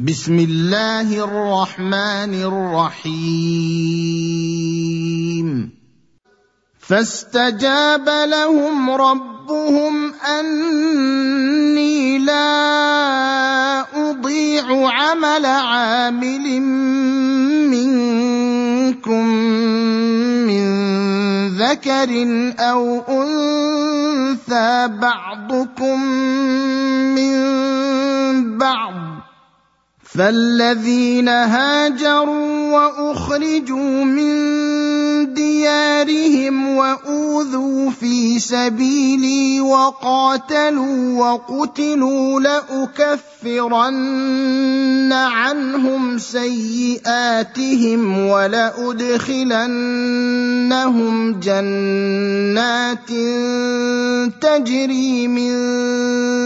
بسم الله الرحمن الرحيم. فاستجاب لهم ربهم أني لا أضيع عمل عامل منكم من ذكر أو أنثى بعضكم من بعض. فالذين هاجروا واخرجوا من ديارهم واوذوا في سبيلي وقاتلوا وقتلوا لاكفرن عنهم سيئاتهم ولادخلنهم جنات تجري من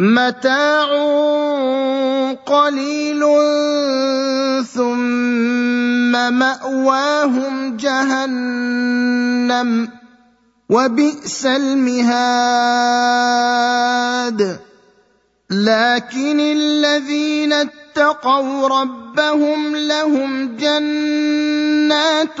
متاع قليل ثم مأواهم جهنم وبئس المهاد. لكن الذين اتقوا ربهم لهم جنات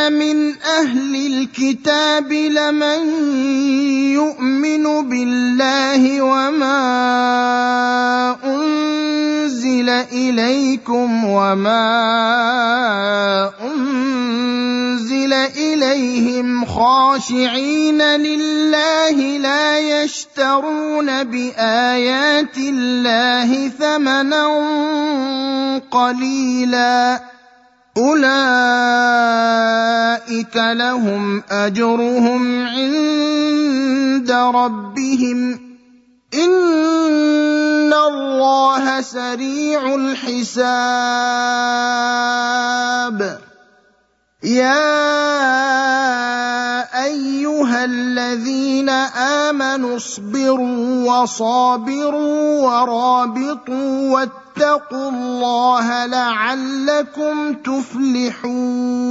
من أهل الكتاب لمن يؤمن بالله وما أنزل إليكم وما أنزل إليهم خاشعين لله لا يشترون بآيات الله ثمنا قليلا اولئك لهم اجرهم عند ربهم ان الله سريع الحساب يا الذين آمنوا اصبروا وصابروا ورابطوا واتقوا الله لعلكم تفلحون